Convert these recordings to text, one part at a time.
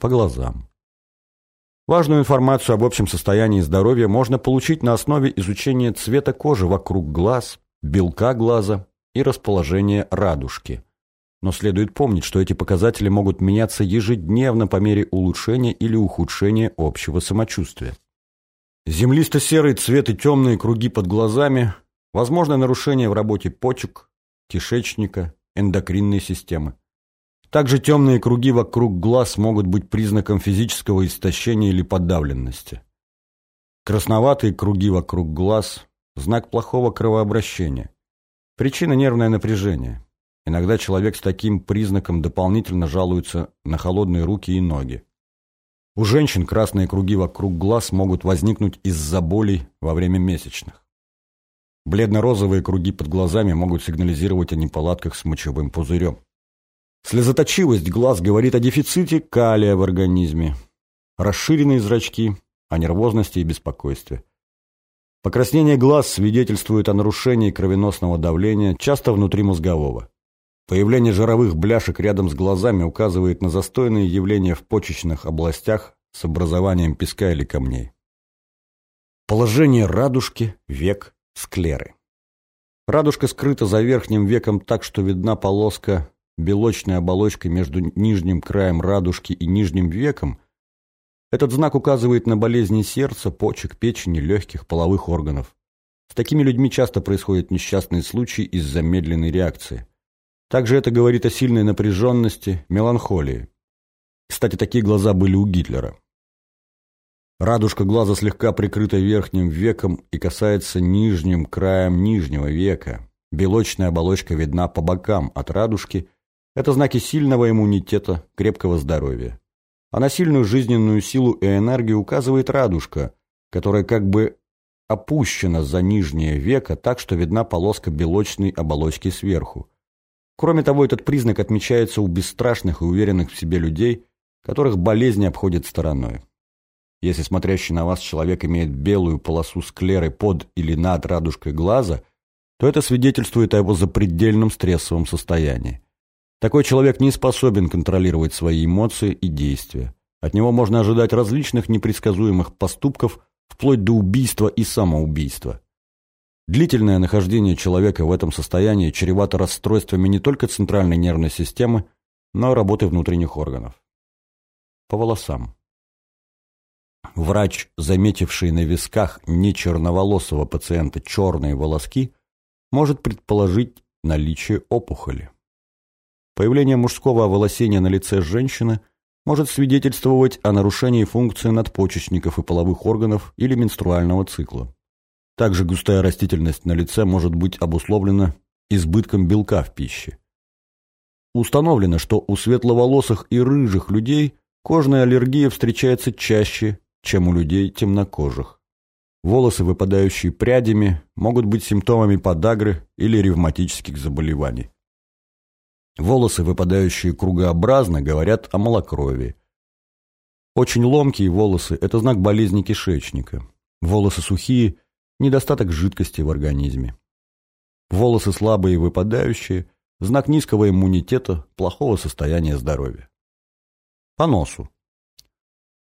По глазам. Важную информацию об общем состоянии здоровья можно получить на основе изучения цвета кожи вокруг глаз, белка глаза и расположения радужки. Но следует помнить, что эти показатели могут меняться ежедневно по мере улучшения или ухудшения общего самочувствия. Землисто-серый цвет и темные круги под глазами – возможно нарушение в работе почек, кишечника, эндокринной системы. Также темные круги вокруг глаз могут быть признаком физического истощения или подавленности. Красноватые круги вокруг глаз – знак плохого кровообращения. Причина – нервное напряжение. Иногда человек с таким признаком дополнительно жалуется на холодные руки и ноги. У женщин красные круги вокруг глаз могут возникнуть из-за болей во время месячных. Бледно-розовые круги под глазами могут сигнализировать о неполадках с мочевым пузырем. Слезоточивость глаз говорит о дефиците калия в организме. Расширенные зрачки – о нервозности и беспокойстве. Покраснение глаз свидетельствует о нарушении кровеносного давления, часто внутримозгового. Появление жировых бляшек рядом с глазами указывает на застойные явления в почечных областях с образованием песка или камней. Положение радужки, век, склеры. Радужка скрыта за верхним веком так, что видна полоска белочной оболочкой между нижним краем радужки и нижним веком, этот знак указывает на болезни сердца, почек, печени, легких, половых органов. С такими людьми часто происходят несчастные случаи из-за медленной реакции. Также это говорит о сильной напряженности, меланхолии. Кстати, такие глаза были у Гитлера. Радужка глаза слегка прикрыта верхним веком и касается нижним краем нижнего века. Белочная оболочка видна по бокам от радужки это знаки сильного иммунитета, крепкого здоровья. А на сильную жизненную силу и энергию указывает радужка, которая как бы опущена за нижнее веко так, что видна полоска белочной оболочки сверху. Кроме того, этот признак отмечается у бесстрашных и уверенных в себе людей, которых болезни обходят стороной. Если смотрящий на вас человек имеет белую полосу склеры под или над радужкой глаза, то это свидетельствует о его запредельном стрессовом состоянии. Такой человек не способен контролировать свои эмоции и действия. От него можно ожидать различных непредсказуемых поступков, вплоть до убийства и самоубийства. Длительное нахождение человека в этом состоянии чревато расстройствами не только центральной нервной системы, но и работы внутренних органов. По волосам. Врач, заметивший на висках не черноволосого пациента черные волоски, может предположить наличие опухоли. Появление мужского оволосения на лице женщины может свидетельствовать о нарушении функции надпочечников и половых органов или менструального цикла. Также густая растительность на лице может быть обусловлена избытком белка в пище. Установлено, что у светловолосых и рыжих людей кожная аллергия встречается чаще, чем у людей темнокожих. Волосы, выпадающие прядями, могут быть симптомами подагры или ревматических заболеваний. Волосы, выпадающие кругообразно, говорят о малокровии. Очень ломкие волосы – это знак болезни кишечника. Волосы сухие – недостаток жидкости в организме. Волосы слабые и выпадающие – знак низкого иммунитета, плохого состояния здоровья. По носу.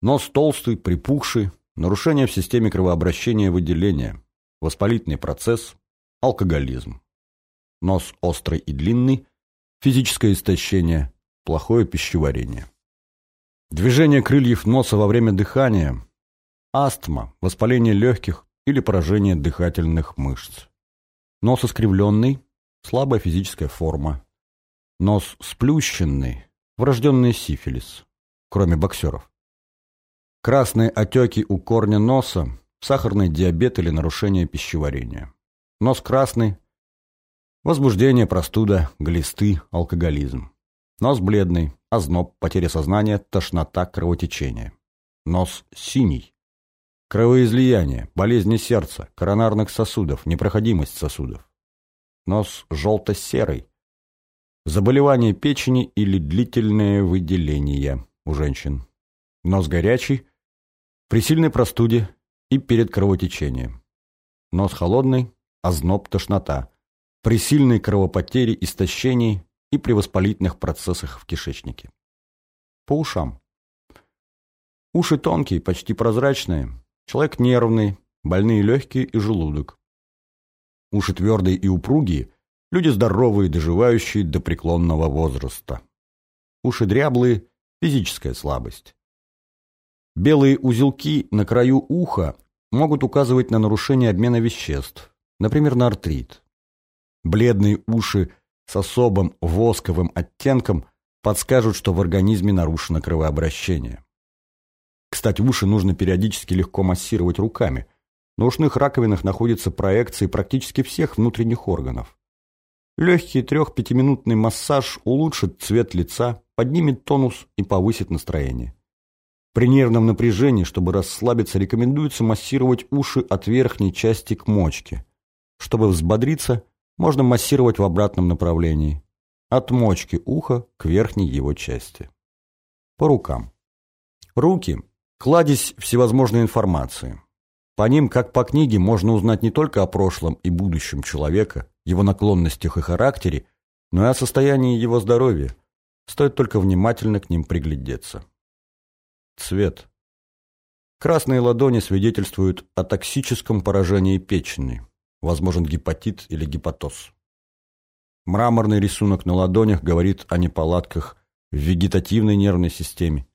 Нос толстый, припухший, нарушение в системе кровообращения выделения, воспалительный процесс, алкоголизм. Нос острый и длинный – физическое истощение, плохое пищеварение. Движение крыльев носа во время дыхания, астма, воспаление легких или поражение дыхательных мышц. Нос искривленный, слабая физическая форма. Нос сплющенный, врожденный сифилис, кроме боксеров. Красные отеки у корня носа, сахарный диабет или нарушение пищеварения. Нос красный, Возбуждение, простуда, глисты, алкоголизм. Нос бледный, озноб, потеря сознания, тошнота, кровотечение. Нос синий. Кровоизлияние, болезни сердца, коронарных сосудов, непроходимость сосудов. Нос желто-серый. Заболевание печени или длительное выделение у женщин. Нос горячий, при сильной простуде и перед кровотечением. Нос холодный, озноб, тошнота при сильной кровопотере, истощении и при воспалительных процессах в кишечнике. По ушам. Уши тонкие, почти прозрачные. Человек нервный, больные легкие и желудок. Уши твердые и упругие, люди здоровые, доживающие до преклонного возраста. Уши дряблые – физическая слабость. Белые узелки на краю уха могут указывать на нарушение обмена веществ, например, на артрит. Бледные уши с особым восковым оттенком подскажут, что в организме нарушено кровообращение. Кстати, уши нужно периодически легко массировать руками. На ушных раковинах находятся проекции практически всех внутренних органов. Легкий трех-пятиминутный массаж улучшит цвет лица, поднимет тонус и повысит настроение. При нервном напряжении, чтобы расслабиться, рекомендуется массировать уши от верхней части к мочке. Чтобы взбодриться, можно массировать в обратном направлении. От мочки уха к верхней его части. По рукам. Руки – кладезь всевозможной информации. По ним, как по книге, можно узнать не только о прошлом и будущем человека, его наклонностях и характере, но и о состоянии его здоровья. Стоит только внимательно к ним приглядеться. Цвет. Красные ладони свидетельствуют о токсическом поражении печени. Возможен гепатит или гепатоз. Мраморный рисунок на ладонях говорит о неполадках в вегетативной нервной системе.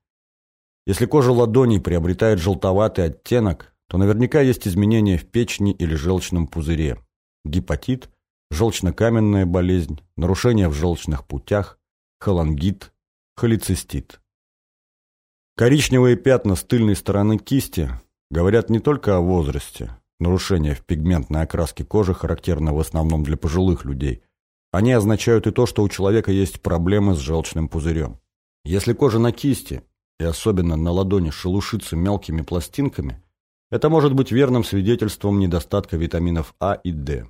Если кожа ладоней приобретает желтоватый оттенок, то наверняка есть изменения в печени или желчном пузыре. Гепатит, желчнокаменная болезнь, нарушения в желчных путях, холангит, холецистит. Коричневые пятна с тыльной стороны кисти говорят не только о возрасте. Нарушения в пигментной окраске кожи характерны в основном для пожилых людей. Они означают и то, что у человека есть проблемы с желчным пузырем. Если кожа на кисти, и особенно на ладони, шелушится мелкими пластинками, это может быть верным свидетельством недостатка витаминов А и D.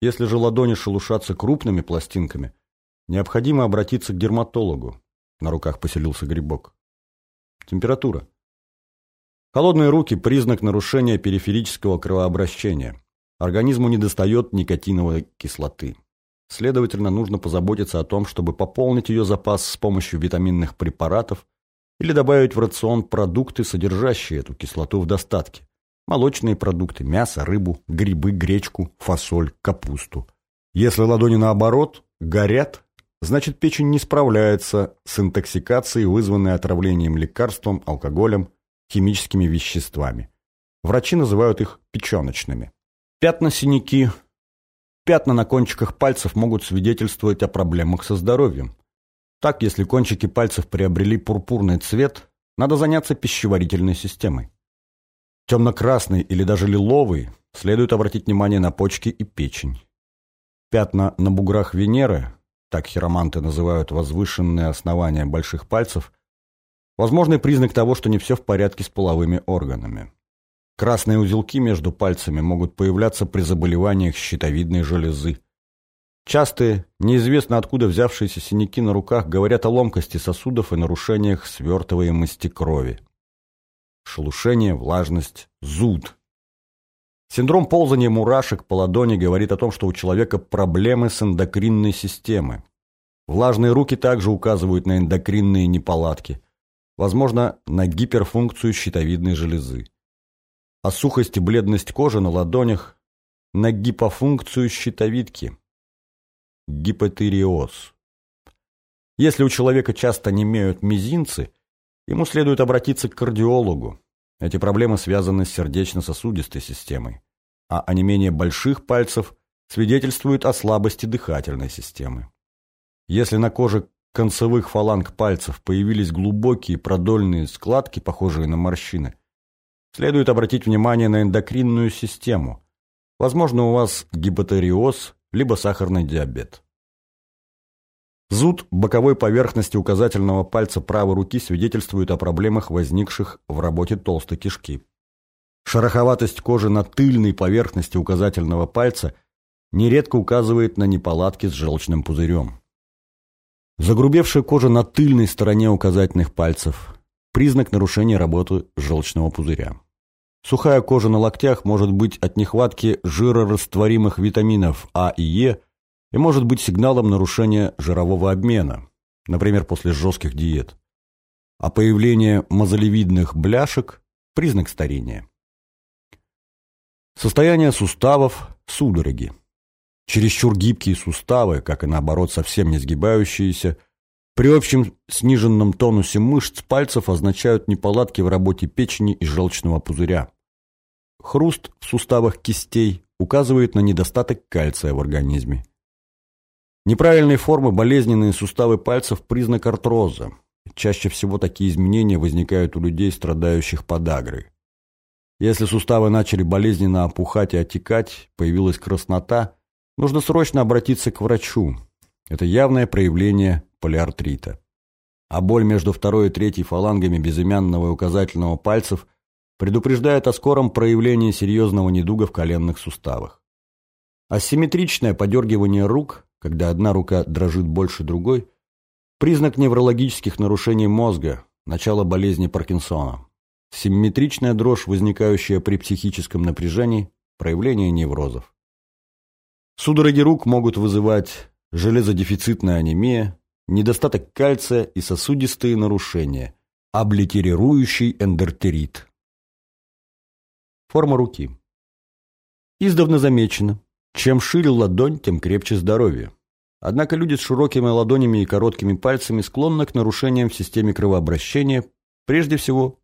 Если же ладони шелушатся крупными пластинками, необходимо обратиться к дерматологу. На руках поселился грибок. Температура. Холодные руки – признак нарушения периферического кровообращения. Организму недостает никотиновой кислоты. Следовательно, нужно позаботиться о том, чтобы пополнить ее запас с помощью витаминных препаратов или добавить в рацион продукты, содержащие эту кислоту в достатке. Молочные продукты – мясо, рыбу, грибы, гречку, фасоль, капусту. Если ладони наоборот горят, значит печень не справляется с интоксикацией, вызванной отравлением лекарством, алкоголем, химическими веществами. Врачи называют их печеночными. Пятна-синяки, пятна на кончиках пальцев могут свидетельствовать о проблемах со здоровьем. Так, если кончики пальцев приобрели пурпурный цвет, надо заняться пищеварительной системой. Темно-красный или даже лиловый следует обратить внимание на почки и печень. Пятна на буграх Венеры так хироманты называют возвышенные основания больших пальцев, возможный признак того, что не все в порядке с половыми органами. Красные узелки между пальцами могут появляться при заболеваниях щитовидной железы. Частые, неизвестно откуда взявшиеся синяки на руках говорят о ломкости сосудов и нарушениях свертываемости крови. Шелушение, влажность, зуд. Синдром ползания мурашек по ладони говорит о том, что у человека проблемы с эндокринной системой. Влажные руки также указывают на эндокринные неполадки, возможно, на гиперфункцию щитовидной железы. А сухость и бледность кожи на ладонях – на гипофункцию щитовидки. Гипотериоз. Если у человека часто не имеют мизинцы, ему следует обратиться к кардиологу. Эти проблемы связаны с сердечно-сосудистой системой, а онемение больших пальцев свидетельствует о слабости дыхательной системы. Если на коже концевых фаланг пальцев появились глубокие продольные складки, похожие на морщины, следует обратить внимание на эндокринную систему. Возможно, у вас гипотериоз, либо сахарный диабет. Зуд боковой поверхности указательного пальца правой руки свидетельствует о проблемах, возникших в работе толстой кишки. Шероховатость кожи на тыльной поверхности указательного пальца нередко указывает на неполадки с желчным пузырем. Загрубевшая кожа на тыльной стороне указательных пальцев – признак нарушения работы желчного пузыря. Сухая кожа на локтях может быть от нехватки жирорастворимых витаминов А и Е и может быть сигналом нарушения жирового обмена, например, после жестких диет. а появление мозолевидных бляшек – признак старения. Состояние суставов – судороги. Чересчур гибкие суставы, как и наоборот совсем не сгибающиеся, при общем сниженном тонусе мышц пальцев означают неполадки в работе печени и желчного пузыря. Хруст в суставах кистей указывает на недостаток кальция в организме. Неправильной формы болезненные суставы пальцев – признак артроза. Чаще всего такие изменения возникают у людей, страдающих подагрой. Если суставы начали болезненно опухать и отекать, появилась краснота, нужно срочно обратиться к врачу. Это явное проявление полиартрита. А боль между второй и третьей фалангами безымянного и указательного пальцев предупреждает о скором проявлении серьезного недуга в коленных суставах. Асимметричное подергивание рук, когда одна рука дрожит больше другой, признак неврологических нарушений мозга, начало болезни Паркинсона. Симметричная дрожь, возникающая при психическом напряжении, проявление неврозов. Судороги рук могут вызывать железодефицитная анемия, недостаток кальция и сосудистые нарушения, облитерирующий эндортерит. Форма руки. Издавна замечено, чем шире ладонь, тем крепче здоровье. Однако люди с широкими ладонями и короткими пальцами склонны к нарушениям в системе кровообращения, прежде всего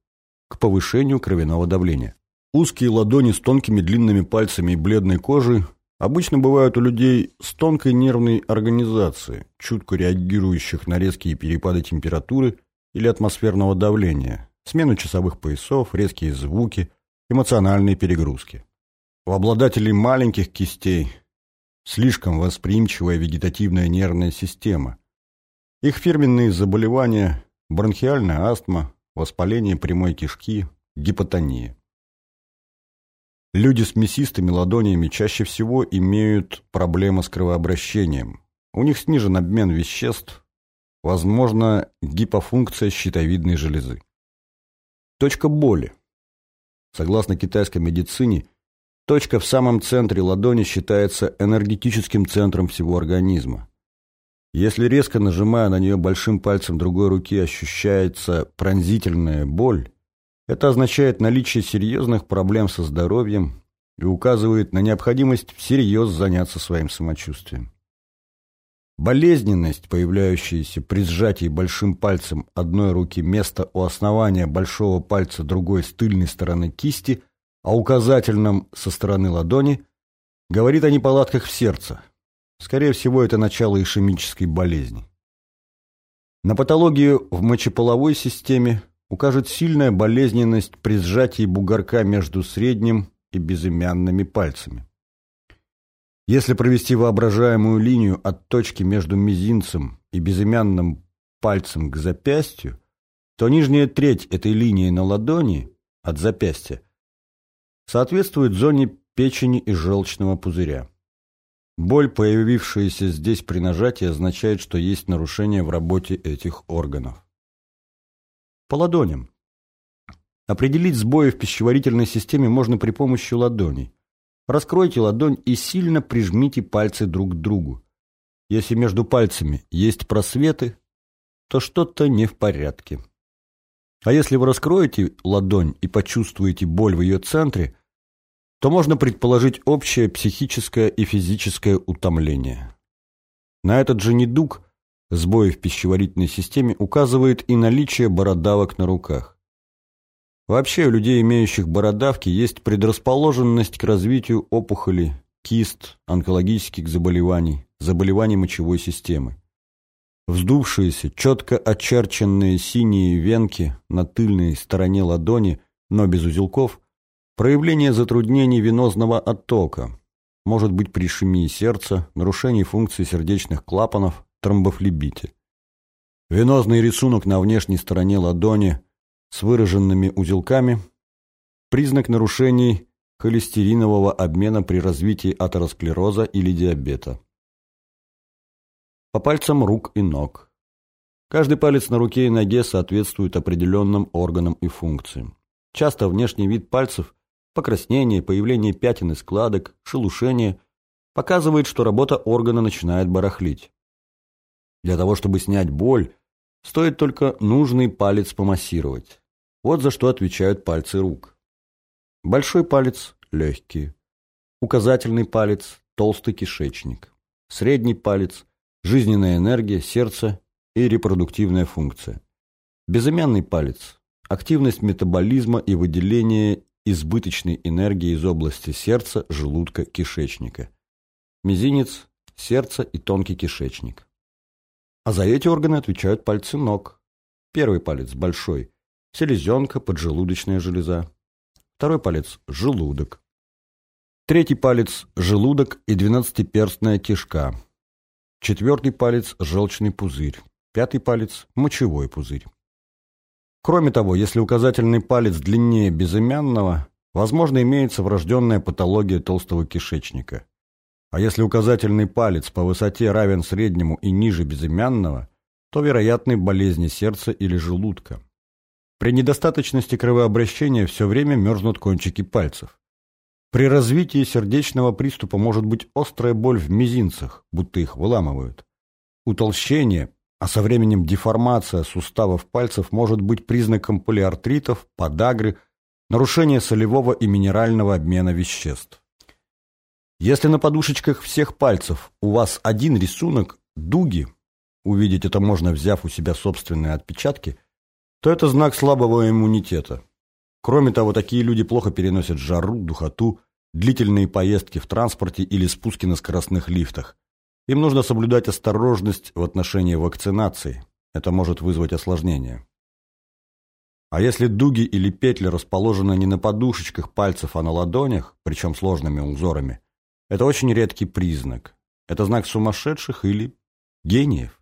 к повышению кровяного давления. Узкие ладони с тонкими длинными пальцами и бледной кожей обычно бывают у людей с тонкой нервной организацией, чутко реагирующих на резкие перепады температуры или атмосферного давления, смену часовых поясов, резкие звуки, эмоциональные перегрузки. У обладателей маленьких кистей слишком восприимчивая вегетативная нервная система. Их фирменные заболевания – бронхиальная астма, воспаление прямой кишки, гипотония. Люди с мясистыми ладонями чаще всего имеют проблемы с кровообращением. У них снижен обмен веществ, возможно, гипофункция щитовидной железы. Точка боли. Согласно китайской медицине, точка в самом центре ладони считается энергетическим центром всего организма. Если резко нажимая на нее большим пальцем другой руки ощущается пронзительная боль, это означает наличие серьезных проблем со здоровьем и указывает на необходимость всерьез заняться своим самочувствием. Болезненность, появляющаяся при сжатии большим пальцем одной руки места у основания большого пальца другой с тыльной стороны кисти, а указательном со стороны ладони, говорит о неполадках в сердце. Скорее всего, это начало ишемической болезни. На патологию в мочеполовой системе укажет сильная болезненность при сжатии бугорка между средним и безымянными пальцами. Если провести воображаемую линию от точки между мизинцем и безымянным пальцем к запястью, то нижняя треть этой линии на ладони от запястья соответствует зоне печени и желчного пузыря. Боль, появившаяся здесь при нажатии, означает, что есть нарушение в работе этих органов. По ладоням. Определить сбои в пищеварительной системе можно при помощи ладоней. Раскройте ладонь и сильно прижмите пальцы друг к другу. Если между пальцами есть просветы, то что-то не в порядке. А если вы раскроете ладонь и почувствуете боль в ее центре, то можно предположить общее психическое и физическое утомление. На этот же недуг сбои в пищеварительной системе указывает и наличие бородавок на руках. Вообще у людей, имеющих бородавки, есть предрасположенность к развитию опухолей, кист, онкологических заболеваний, заболеваний мочевой системы. Вздувшиеся, четко очерченные синие венки на тыльной стороне ладони, но без узелков, проявление затруднений венозного оттока, может быть при ишемии сердца, нарушении функции сердечных клапанов, тромбофлебите. Венозный рисунок на внешней стороне ладони с выраженными узелками – признак нарушений холестеринового обмена при развитии атеросклероза или диабета. По пальцам рук и ног. Каждый палец на руке и ноге соответствует определенным органам и функциям. Часто внешний вид пальцев – покраснение, появление пятен и складок, шелушение – показывает, что работа органа начинает барахлить. Для того, чтобы снять боль, Стоит только нужный палец помассировать. Вот за что отвечают пальцы рук. Большой палец – легкие. Указательный палец – толстый кишечник. Средний палец – жизненная энергия, сердце и репродуктивная функция. Безымянный палец – активность метаболизма и выделение избыточной энергии из области сердца, желудка, кишечника. Мизинец – сердце и тонкий кишечник. А за эти органы отвечают пальцы ног. Первый палец большой – селезенка, поджелудочная железа. Второй палец – желудок. Третий палец – желудок и двенадцатиперстная кишка. Четвертый палец – желчный пузырь. Пятый палец – мочевой пузырь. Кроме того, если указательный палец длиннее безымянного, возможно, имеется врожденная патология толстого кишечника. А если указательный палец по высоте равен среднему и ниже безымянного, то вероятны болезни сердца или желудка. При недостаточности кровообращения все время мерзнут кончики пальцев. При развитии сердечного приступа может быть острая боль в мизинцах, будто их выламывают. Утолщение, а со временем деформация суставов пальцев может быть признаком полиартритов, подагры, нарушения солевого и минерального обмена веществ. Если на подушечках всех пальцев у вас один рисунок – дуги, увидеть это можно, взяв у себя собственные отпечатки, то это знак слабого иммунитета. Кроме того, такие люди плохо переносят жару, духоту, длительные поездки в транспорте или спуски на скоростных лифтах. Им нужно соблюдать осторожность в отношении вакцинации. Это может вызвать осложнения. А если дуги или петли расположены не на подушечках пальцев, а на ладонях, причем сложными узорами, это очень редкий признак. Это знак сумасшедших или гениев.